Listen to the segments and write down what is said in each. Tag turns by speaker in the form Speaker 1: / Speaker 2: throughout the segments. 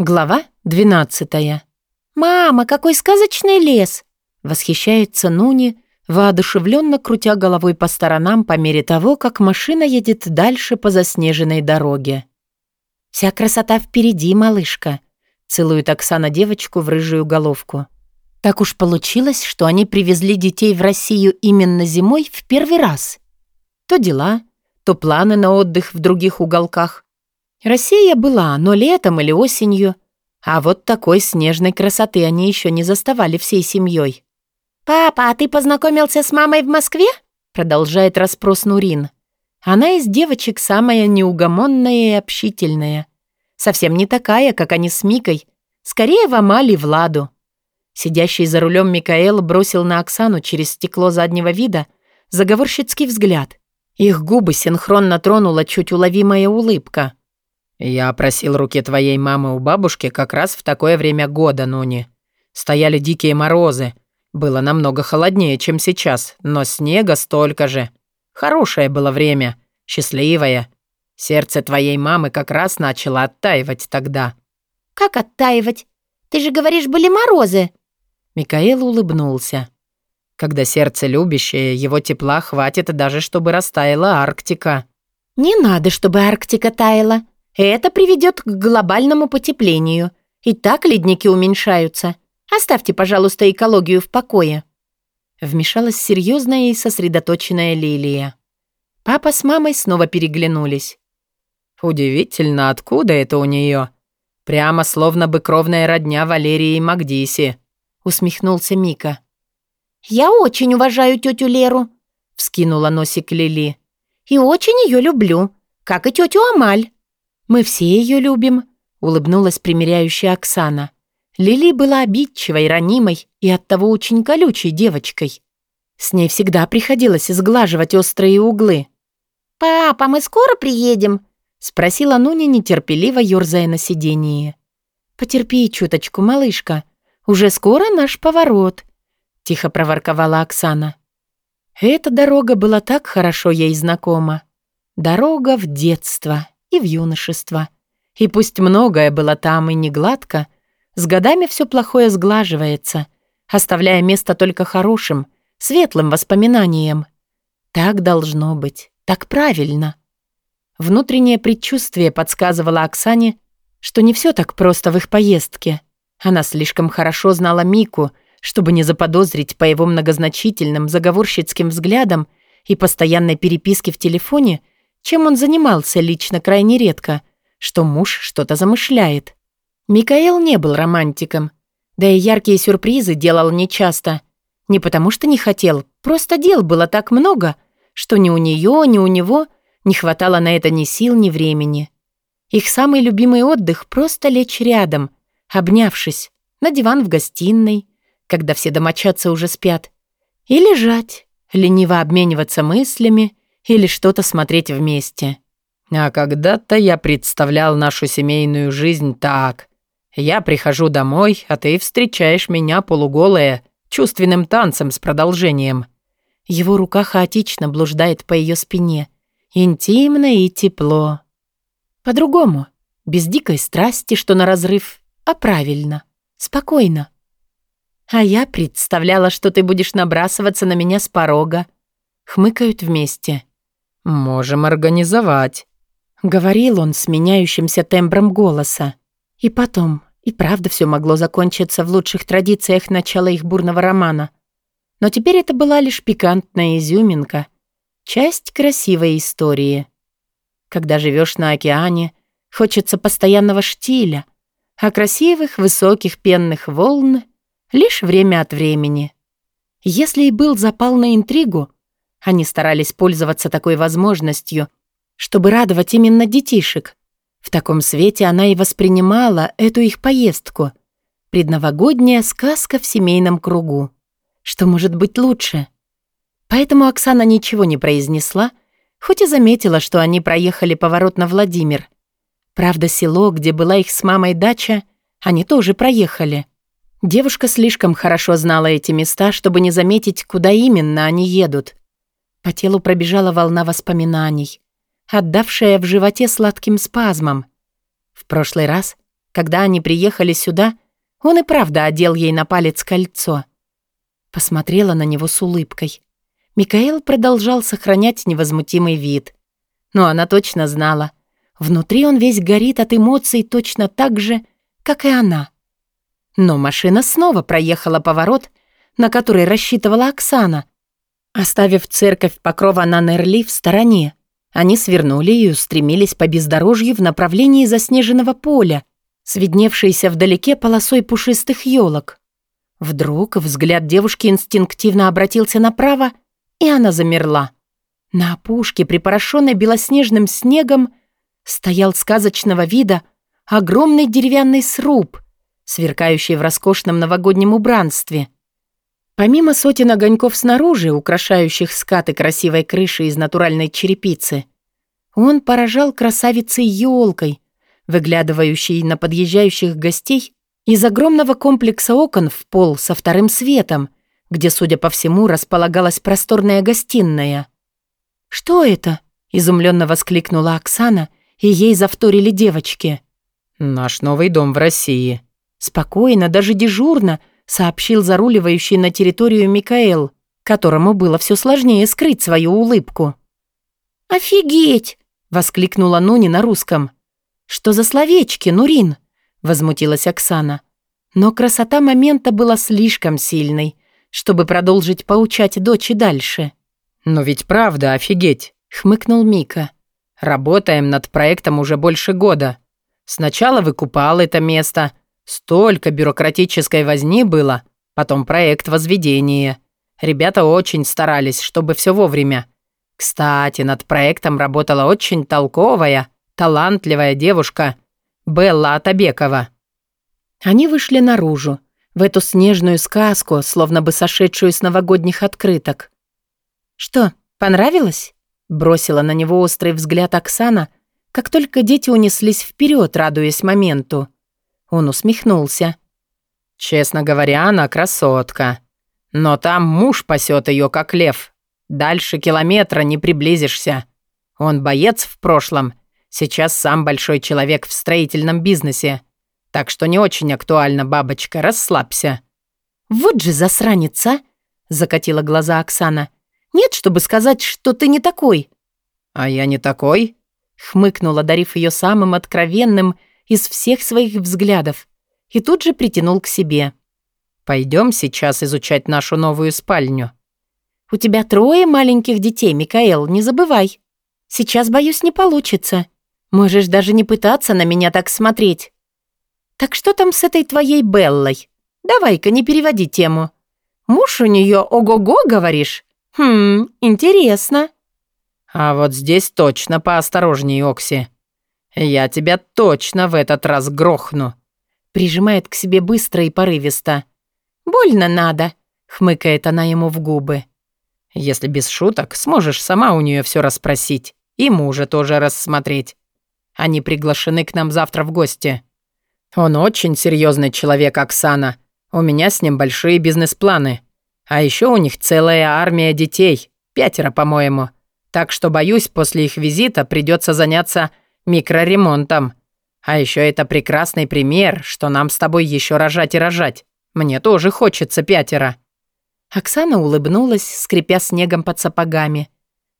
Speaker 1: Глава 12. «Мама, какой сказочный лес!» Восхищается Нуни, воодушевленно крутя головой по сторонам по мере того, как машина едет дальше по заснеженной дороге. «Вся красота впереди, малышка», — целует Оксана девочку в рыжую головку. Так уж получилось, что они привезли детей в Россию именно зимой в первый раз. То дела, то планы на отдых в других уголках. Россия была, но летом или осенью. А вот такой снежной красоты они еще не заставали всей семьей. «Папа, а ты познакомился с мамой в Москве?» Продолжает расспрос Нурин. Она из девочек самая неугомонная и общительная. Совсем не такая, как они с Микой. Скорее в Амали Владу. Сидящий за рулем Микаэл бросил на Оксану через стекло заднего вида заговорщицкий взгляд. Их губы синхронно тронула чуть уловимая улыбка.
Speaker 2: «Я просил руки твоей мамы у бабушки как раз в такое время года, Нуни. Стояли дикие морозы. Было намного холоднее, чем сейчас, но снега столько же. Хорошее было время, счастливое. Сердце твоей мамы как раз начало оттаивать тогда».
Speaker 1: «Как оттаивать? Ты же говоришь, были морозы!»
Speaker 2: Микаэл улыбнулся. «Когда сердце любящее, его тепла хватит даже, чтобы растаяла Арктика».
Speaker 1: «Не надо, чтобы Арктика таяла. Это приведет к глобальному потеплению. И так ледники уменьшаются. Оставьте, пожалуйста, экологию в покое». Вмешалась серьезная и сосредоточенная Лилия. Папа с мамой снова переглянулись.
Speaker 2: «Удивительно, откуда это у нее? Прямо словно бы кровная родня Валерии и Магдиси», — усмехнулся Мика.
Speaker 1: «Я очень уважаю тетю Леру», — вскинула носик Лили. «И очень ее люблю, как и тетю Амаль». «Мы все ее любим», — улыбнулась примиряющая Оксана. Лили была обидчивой, ранимой и оттого очень колючей девочкой. С ней всегда приходилось сглаживать острые углы. «Папа, мы скоро приедем?» — спросила Нуни, нетерпеливо ёрзая на сиденье. «Потерпи чуточку, малышка. Уже скоро наш поворот», — тихо проворковала Оксана. Эта дорога была так хорошо ей знакома. Дорога в детство и в юношество. И пусть многое было там и не гладко, с годами все плохое сглаживается, оставляя место только хорошим, светлым воспоминаниям. Так должно быть, так правильно. Внутреннее предчувствие подсказывало Оксане, что не все так просто в их поездке. Она слишком хорошо знала Мику, чтобы не заподозрить по его многозначительным заговорщицким взглядам и постоянной переписке в телефоне — чем он занимался лично крайне редко, что муж что-то замышляет. Микаэл не был романтиком, да и яркие сюрпризы делал нечасто. Не потому что не хотел, просто дел было так много, что ни у нее, ни у него не хватало на это ни сил, ни времени. Их самый любимый отдых — просто лечь рядом, обнявшись, на диван в гостиной, когда все домочадцы уже спят, и лежать, лениво обмениваться мыслями или что-то смотреть вместе.
Speaker 2: А когда-то я представлял нашу семейную жизнь так. Я прихожу домой, а ты встречаешь меня полуголая, чувственным танцем с продолжением.
Speaker 1: Его рука хаотично блуждает по ее спине. Интимно и тепло. По-другому. Без дикой страсти, что на разрыв, а правильно. Спокойно. А я представляла, что ты будешь набрасываться на меня с порога. Хмыкают вместе.
Speaker 2: «Можем организовать», —
Speaker 1: говорил он с меняющимся тембром голоса. И потом, и правда все могло закончиться в лучших традициях начала их бурного романа. Но теперь это была лишь пикантная изюминка, часть красивой истории. Когда живешь на океане, хочется постоянного штиля, а красивых высоких пенных волн — лишь время от времени. Если и был запал на интригу — они старались пользоваться такой возможностью, чтобы радовать именно детишек. В таком свете она и воспринимала эту их поездку. Предновогодняя сказка в семейном кругу. Что может быть лучше? Поэтому Оксана ничего не произнесла, хоть и заметила, что они проехали поворот на Владимир. Правда, село, где была их с мамой дача, они тоже проехали. Девушка слишком хорошо знала эти места, чтобы не заметить, куда именно они едут. По телу пробежала волна воспоминаний, отдавшая в животе сладким спазмом. В прошлый раз, Когда они приехали сюда, он и правда одел ей на палец кольцо. Посмотрела на него с улыбкой. Микаэл продолжал сохранять невозмутимый вид. Но она точно знала. Внутри он весь горит от эмоций точно так же, как и она. Но машина снова проехала поворот, на который рассчитывала Оксана. Оставив церковь Покрова на Нерли в стороне, они свернули и устремились по бездорожью в направлении заснеженного поля, с вдалеке полосой пушистых елок. Вдруг взгляд девушки инстинктивно обратился направо, и она замерла. На опушке, припорошенной белоснежным снегом, стоял сказочного вида огромный деревянный сруб, сверкающий в роскошном новогоднем убранстве. Помимо сотен огоньков снаружи, украшающих скаты красивой крыши из натуральной черепицы, он поражал красавицей елкой, выглядывающей на подъезжающих гостей из огромного комплекса окон в пол со вторым светом, где, судя по всему, располагалась просторная гостиная. «Что это?» — изумленно воскликнула Оксана, и ей завторили девочки.
Speaker 2: «Наш новый дом в России».
Speaker 1: Спокойно, даже дежурно, сообщил заруливающий на территорию Микаэл, которому было все сложнее скрыть свою улыбку. «Офигеть!» — воскликнула Нуни на русском. «Что за словечки, Нурин?» — возмутилась Оксана. Но красота момента была слишком сильной, чтобы продолжить поучать дочь и дальше.
Speaker 2: «Но ведь правда, офигеть!»
Speaker 1: — хмыкнул Мика.
Speaker 2: «Работаем над проектом уже больше года. Сначала выкупал это место. Столько бюрократической возни было. Потом проект возведения. Ребята очень старались, чтобы все вовремя. Кстати, над проектом работала очень толковая, талантливая девушка Белла Атабекова.
Speaker 1: Они вышли наружу, в эту снежную сказку, словно бы сошедшую с новогодних открыток. «Что, понравилось?» — бросила на него острый взгляд Оксана, как только дети унеслись вперед, радуясь моменту. Он усмехнулся.
Speaker 2: «Честно говоря, она красотка. Но там муж пасет ее, как лев. Дальше километра не приблизишься. Он боец в прошлом, сейчас сам большой человек в строительном бизнесе. Так что не очень актуально, бабочка, расслабься».
Speaker 1: «Вот же засранец, закатила глаза Оксана. «Нет, чтобы сказать, что ты не такой».
Speaker 2: «А я не такой?»
Speaker 1: — хмыкнул, одарив ее самым откровенным из всех своих взглядов, и тут же притянул к себе.
Speaker 2: «Пойдем сейчас изучать нашу новую спальню».
Speaker 1: «У тебя трое маленьких детей, Микаэл, не забывай. Сейчас, боюсь, не получится. Можешь даже не пытаться на меня так смотреть. Так что там с этой твоей Беллой? Давай-ка не переводи тему. Муж у нее ого-го, говоришь? Хм, интересно».
Speaker 2: «А вот здесь точно поосторожней, Окси. Я тебя точно в этот раз грохну».
Speaker 1: Прижимает к себе быстро и порывисто. «Больно надо», — хмыкает она ему в губы.
Speaker 2: «Если без шуток, сможешь сама у нее все расспросить. И мужа тоже рассмотреть. Они приглашены к нам завтра в гости. Он очень серьезный человек, Оксана. У меня с ним большие бизнес-планы. А еще у них целая армия детей. Пятеро, по-моему. Так что, боюсь, после их визита придется заняться микроремонтом. А еще это прекрасный пример, что нам с тобой еще рожать и рожать. Мне тоже хочется пятеро».
Speaker 1: Оксана улыбнулась, скрипя снегом под сапогами.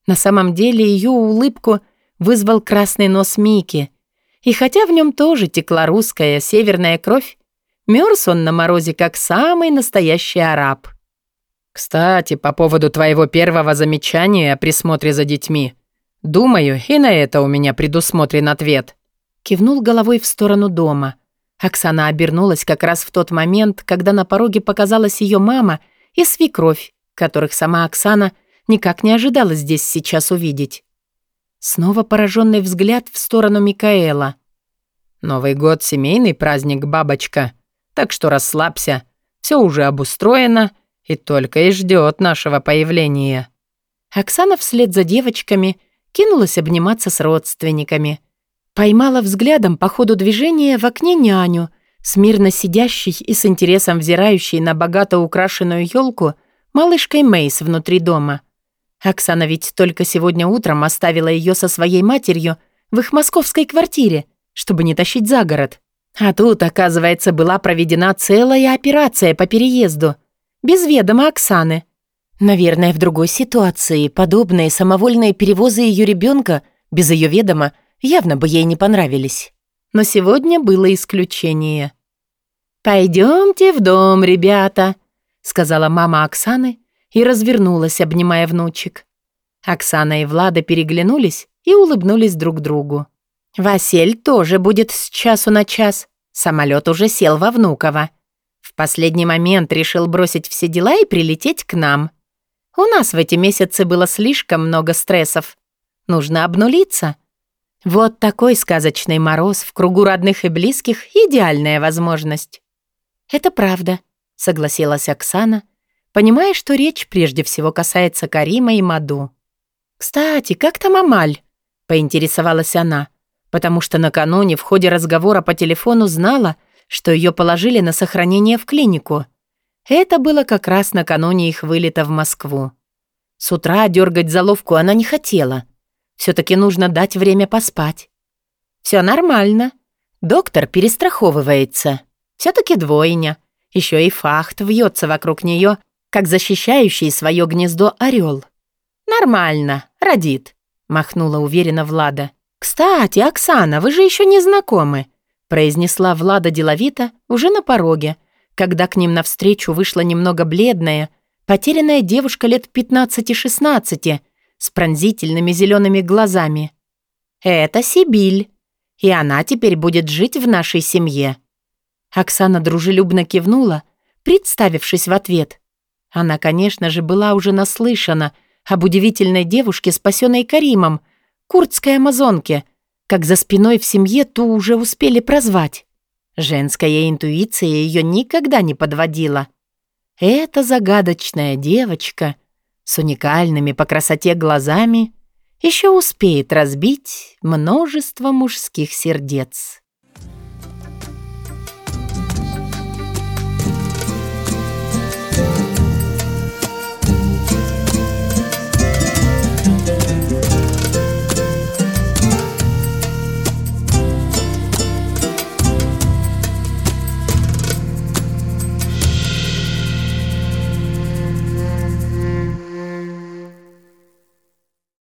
Speaker 1: На самом деле ее улыбку вызвал красный нос Мики. И хотя в нем тоже текла русская северная кровь, мерз он на морозе, как самый настоящий араб.
Speaker 2: «Кстати, по поводу твоего первого замечания о присмотре за детьми. Думаю, и на это у меня предусмотрен ответ».
Speaker 1: Кивнул головой в сторону дома. Оксана обернулась как раз в тот момент, когда на пороге показалась ее мама и свекровь, которых сама Оксана никак не ожидала здесь сейчас увидеть. Снова пораженный взгляд в сторону Микаэла.
Speaker 2: «Новый год — семейный праздник, бабочка, так что расслабься. Все уже обустроено и только и ждет нашего появления».
Speaker 1: Оксана вслед за девочками кинулась обниматься с родственниками. Поймала взглядом по ходу движения в окне няню, смирно сидящей и с интересом взирающей на богато украшенную елку малышкой Мейс внутри дома. Оксана ведь только сегодня утром оставила ее со своей матерью в их московской квартире, чтобы не тащить за город. А тут, оказывается, была проведена целая операция по переезду. Без ведома Оксаны. Наверное, в другой ситуации подобные самовольные перевозы ее ребенка без ее ведома явно бы ей не понравились. Но сегодня было исключение. «Пойдемте в дом, ребята», — сказала мама Оксаны и развернулась, обнимая внучек. Оксана и Влада переглянулись и улыбнулись друг другу. «Василь тоже будет с часу на час. Самолет уже сел во Внуково. В последний момент решил бросить все дела и прилететь к нам. У нас в эти месяцы было слишком много стрессов. Нужно обнулиться. Вот такой сказочный мороз в кругу родных и близких — идеальная возможность. «Это правда», — согласилась Оксана, понимая, что речь прежде всего касается Карима и Маду. «Кстати, как там Амаль?» — поинтересовалась она, потому что накануне в ходе разговора по телефону знала, что ее положили на сохранение в клинику — это было как раз накануне их вылета в Москву. С утра дергать заловку она не хотела. Все-таки нужно дать время поспать. Все нормально. Доктор перестраховывается. Все-таки двойня. Еще и фахт вьется вокруг нее, как защищающий свое гнездо орел. Нормально, родит, махнула уверенно Влада. Кстати, Оксана, вы же еще не знакомы, произнесла Влада деловито уже на пороге, когда к ним навстречу вышла немного бледная, потерянная девушка лет 15-16 с пронзительными зелеными глазами. «Это Сибиль, и она теперь будет жить в нашей семье». Оксана дружелюбно кивнула, представившись в ответ. Она, конечно же, была уже наслышана об удивительной девушке, спасенной Каримом, курдской амазонке, как за спиной в семье ту уже успели прозвать. Женская интуиция ее никогда не подводила. Эта загадочная девочка с уникальными по красоте глазами еще успеет разбить множество мужских сердец.